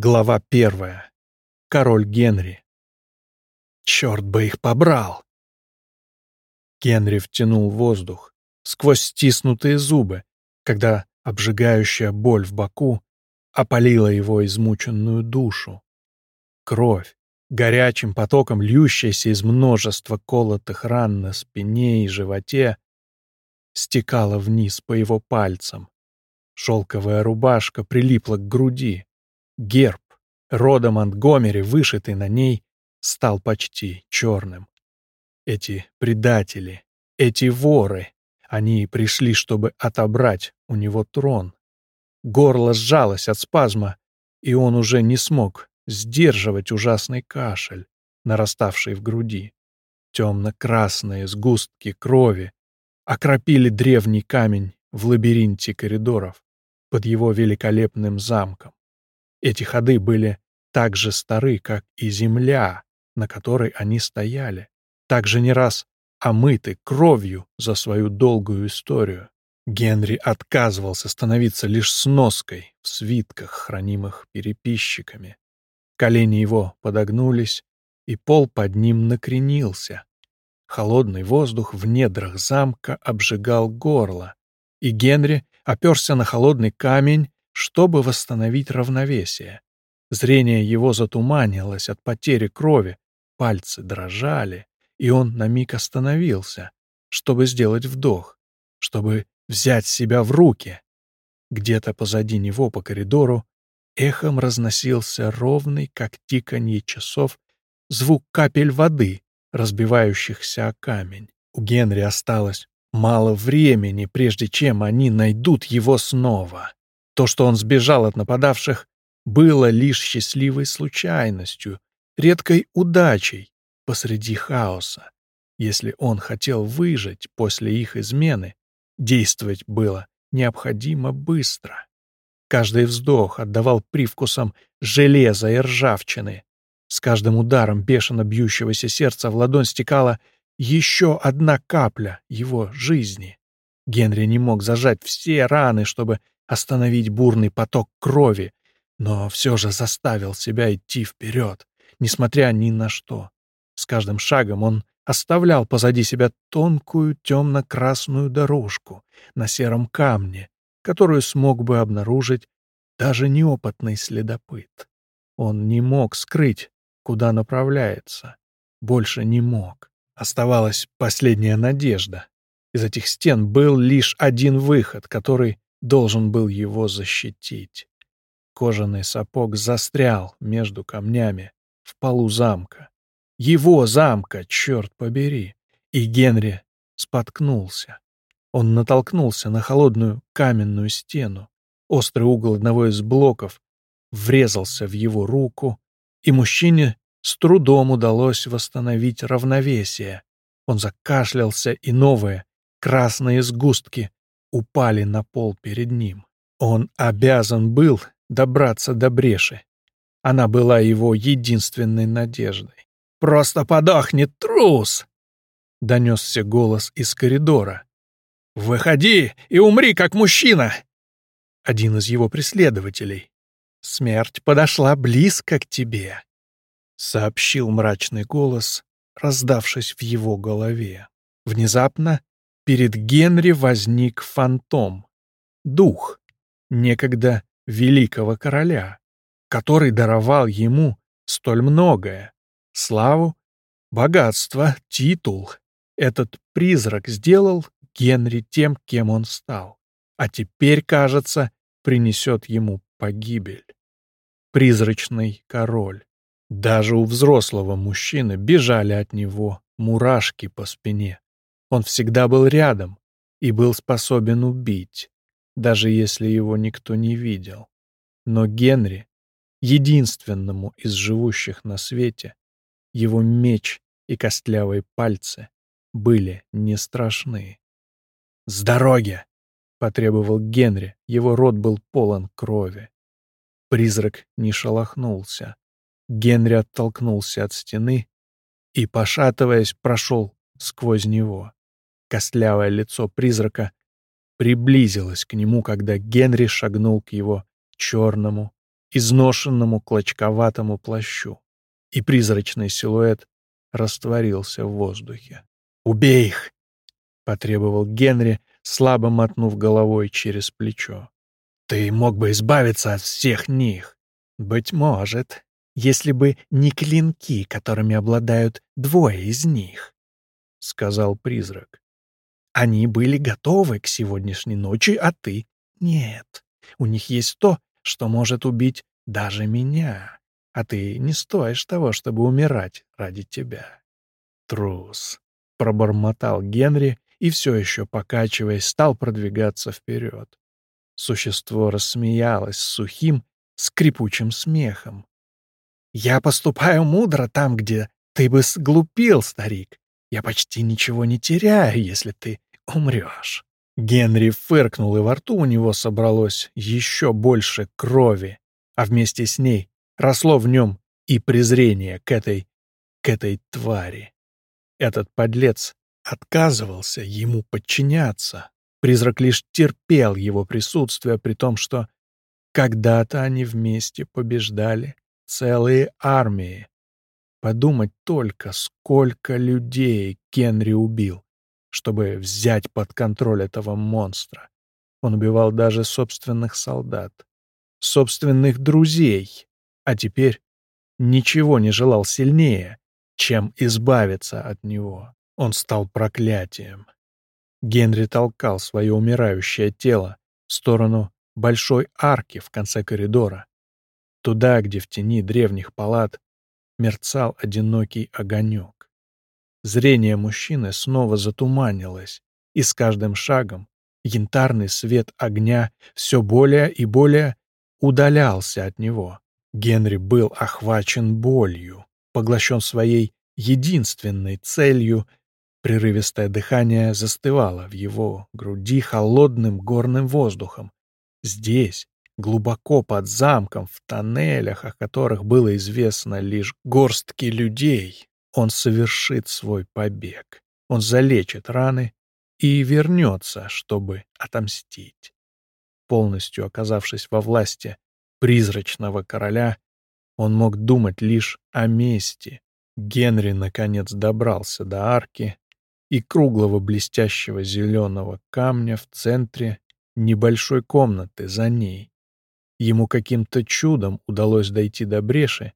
Глава первая. Король Генри. Черт бы их побрал! Генри втянул воздух сквозь стиснутые зубы, когда обжигающая боль в боку опалила его измученную душу. Кровь, горячим потоком льющаяся из множества колотых ран на спине и животе, стекала вниз по его пальцам. Шелковая рубашка прилипла к груди. Герб, рода Монтгомери, вышитый на ней, стал почти черным. Эти предатели, эти воры, они пришли, чтобы отобрать у него трон. Горло сжалось от спазма, и он уже не смог сдерживать ужасный кашель, нараставший в груди. Темно-красные сгустки крови окропили древний камень в лабиринте коридоров под его великолепным замком. Эти ходы были так же стары, как и земля, на которой они стояли, также не раз омыты кровью за свою долгую историю. Генри отказывался становиться лишь сноской в свитках, хранимых переписчиками. Колени его подогнулись, и пол под ним накренился. Холодный воздух в недрах замка обжигал горло, и Генри оперся на холодный камень, чтобы восстановить равновесие. Зрение его затуманилось от потери крови, пальцы дрожали, и он на миг остановился, чтобы сделать вдох, чтобы взять себя в руки. Где-то позади него по коридору эхом разносился ровный, как тиканье часов, звук капель воды, разбивающихся о камень. У Генри осталось мало времени, прежде чем они найдут его снова. То, что он сбежал от нападавших, было лишь счастливой случайностью, редкой удачей посреди хаоса. Если он хотел выжить после их измены, действовать было необходимо быстро. Каждый вздох отдавал привкусом железа и ржавчины. С каждым ударом бешено бьющегося сердца в ладонь стекала еще одна капля его жизни. Генри не мог зажать все раны, чтобы остановить бурный поток крови, но все же заставил себя идти вперед, несмотря ни на что. С каждым шагом он оставлял позади себя тонкую темно-красную дорожку на сером камне, которую смог бы обнаружить даже неопытный следопыт. Он не мог скрыть, куда направляется. Больше не мог. Оставалась последняя надежда. Из этих стен был лишь один выход, который должен был его защитить. Кожаный сапог застрял между камнями в полу замка. Его замка, черт побери! И Генри споткнулся. Он натолкнулся на холодную каменную стену. Острый угол одного из блоков врезался в его руку, и мужчине с трудом удалось восстановить равновесие. Он закашлялся, и новые красные сгустки упали на пол перед ним. Он обязан был добраться до бреши. Она была его единственной надеждой. «Просто подохни, трус!» — донесся голос из коридора. «Выходи и умри, как мужчина!» Один из его преследователей. «Смерть подошла близко к тебе», — сообщил мрачный голос, раздавшись в его голове. Внезапно перед Генри возник фантом, дух, некогда великого короля, который даровал ему столь многое — славу, богатство, титул. Этот призрак сделал Генри тем, кем он стал, а теперь, кажется, принесет ему погибель. Призрачный король. Даже у взрослого мужчины бежали от него мурашки по спине. Он всегда был рядом и был способен убить, даже если его никто не видел. Но Генри, единственному из живущих на свете, его меч и костлявые пальцы были не страшны. «С дороги!» — потребовал Генри, его рот был полон крови. Призрак не шелохнулся. Генри оттолкнулся от стены и, пошатываясь, прошел сквозь него. Костлявое лицо призрака приблизилось к нему, когда Генри шагнул к его черному изношенному клочковатому плащу, и призрачный силуэт растворился в воздухе. «Убей их!» — потребовал Генри, слабо мотнув головой через плечо. «Ты мог бы избавиться от всех них!» «Быть может, если бы не клинки, которыми обладают двое из них», — сказал призрак. «Они были готовы к сегодняшней ночи, а ты — нет. У них есть то, что может убить даже меня, а ты не стоишь того, чтобы умирать ради тебя». «Трус», — пробормотал Генри и все еще, покачиваясь, стал продвигаться вперед. Существо рассмеялось сухим, скрипучим смехом. «Я поступаю мудро там, где ты бы сглупил, старик. Я почти ничего не теряю, если ты умрешь». Генри фыркнул, и во рту у него собралось еще больше крови, а вместе с ней росло в нем и презрение к этой, к этой твари. Этот подлец отказывался ему подчиняться. Призрак лишь терпел его присутствие, при том, что когда-то они вместе побеждали целые армии. Подумать только, сколько людей Кенри убил, чтобы взять под контроль этого монстра. Он убивал даже собственных солдат, собственных друзей, а теперь ничего не желал сильнее, чем избавиться от него. Он стал проклятием. Генри толкал свое умирающее тело в сторону большой арки в конце коридора, туда, где в тени древних палат мерцал одинокий огонек. Зрение мужчины снова затуманилось, и с каждым шагом янтарный свет огня все более и более удалялся от него. Генри был охвачен болью, поглощен своей единственной целью Прерывистое дыхание застывало в его груди холодным горным воздухом. Здесь, глубоко под замком, в тоннелях, о которых было известно лишь горстки людей, он совершит свой побег. Он залечит раны и вернется, чтобы отомстить. Полностью оказавшись во власти призрачного короля, он мог думать лишь о мести. Генри, наконец, добрался до арки и круглого блестящего зеленого камня в центре небольшой комнаты за ней. Ему каким-то чудом удалось дойти до бреши,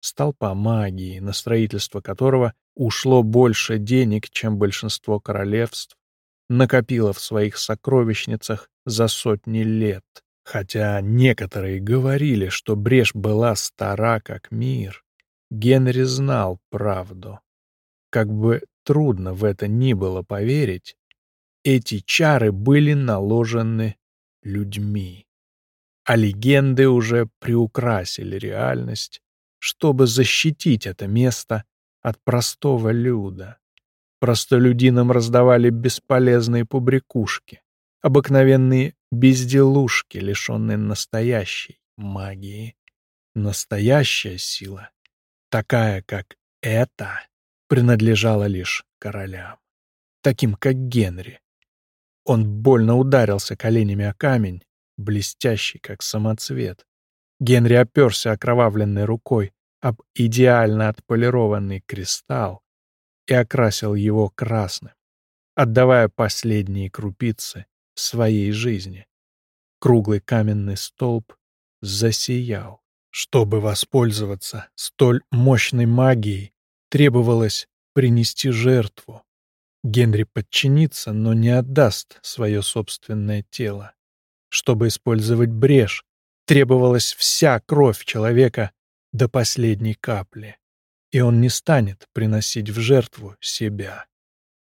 столпа магии, на строительство которого ушло больше денег, чем большинство королевств, накопило в своих сокровищницах за сотни лет. Хотя некоторые говорили, что брешь была стара как мир, Генри знал правду. Как бы трудно в это ни было поверить, эти чары были наложены людьми. А легенды уже приукрасили реальность, чтобы защитить это место от простого люда. Простолюдинам раздавали бесполезные побрякушки, обыкновенные безделушки, лишенные настоящей магии. Настоящая сила, такая как эта, принадлежала лишь королям, таким как Генри. Он больно ударился коленями о камень, блестящий, как самоцвет. Генри оперся окровавленной рукой об идеально отполированный кристалл и окрасил его красным, отдавая последние крупицы своей жизни. Круглый каменный столб засиял. Чтобы воспользоваться столь мощной магией, Требовалось принести жертву. Генри подчинится, но не отдаст свое собственное тело. Чтобы использовать брешь, требовалась вся кровь человека до последней капли. И он не станет приносить в жертву себя.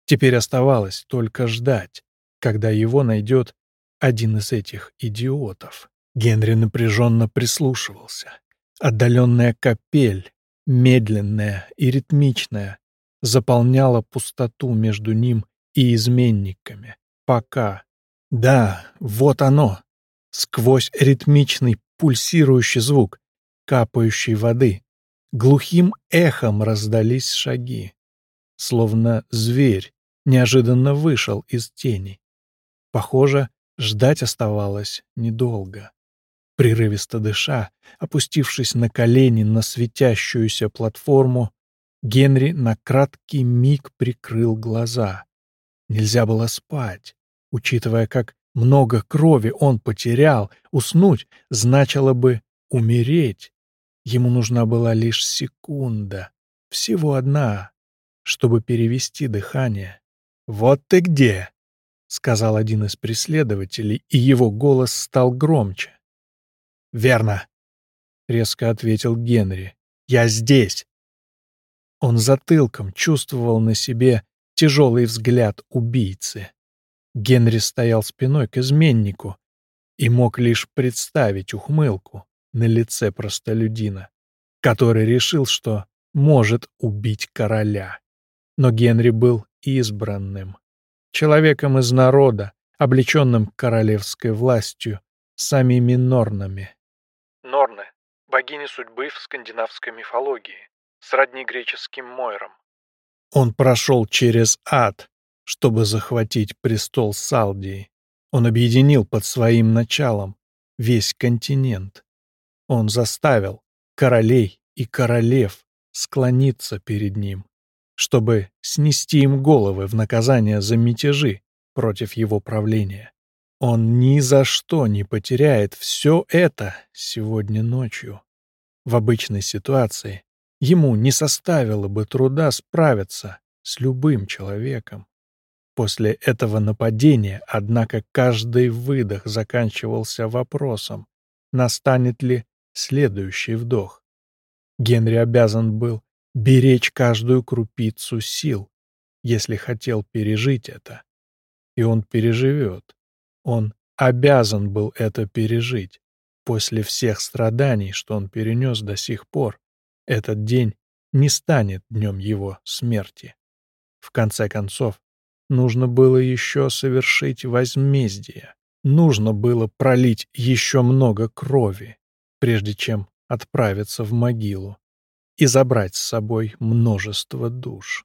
Теперь оставалось только ждать, когда его найдет один из этих идиотов. Генри напряженно прислушивался. Отдаленная капель медленная и ритмичная, заполняла пустоту между ним и изменниками. Пока. Да, вот оно. Сквозь ритмичный пульсирующий звук капающей воды глухим эхом раздались шаги. Словно зверь неожиданно вышел из тени. Похоже, ждать оставалось недолго. Прерывисто дыша, опустившись на колени на светящуюся платформу, Генри на краткий миг прикрыл глаза. Нельзя было спать, учитывая, как много крови он потерял, уснуть значило бы умереть. Ему нужна была лишь секунда, всего одна, чтобы перевести дыхание. «Вот ты где!» — сказал один из преследователей, и его голос стал громче. «Верно!» — резко ответил Генри. «Я здесь!» Он затылком чувствовал на себе тяжелый взгляд убийцы. Генри стоял спиной к изменнику и мог лишь представить ухмылку на лице простолюдина, который решил, что может убить короля. Но Генри был избранным, человеком из народа, облеченным королевской властью, самими Норнами. Норны — богини судьбы в скандинавской мифологии, сродни греческим Мойрам. Он прошел через ад, чтобы захватить престол Салдии. Он объединил под своим началом весь континент. Он заставил королей и королев склониться перед ним, чтобы снести им головы в наказание за мятежи против его правления. Он ни за что не потеряет все это сегодня ночью. В обычной ситуации ему не составило бы труда справиться с любым человеком. После этого нападения, однако, каждый выдох заканчивался вопросом, настанет ли следующий вдох. Генри обязан был беречь каждую крупицу сил, если хотел пережить это. И он переживет. Он обязан был это пережить. После всех страданий, что он перенес до сих пор, этот день не станет днем его смерти. В конце концов, нужно было еще совершить возмездие. Нужно было пролить еще много крови, прежде чем отправиться в могилу и забрать с собой множество душ.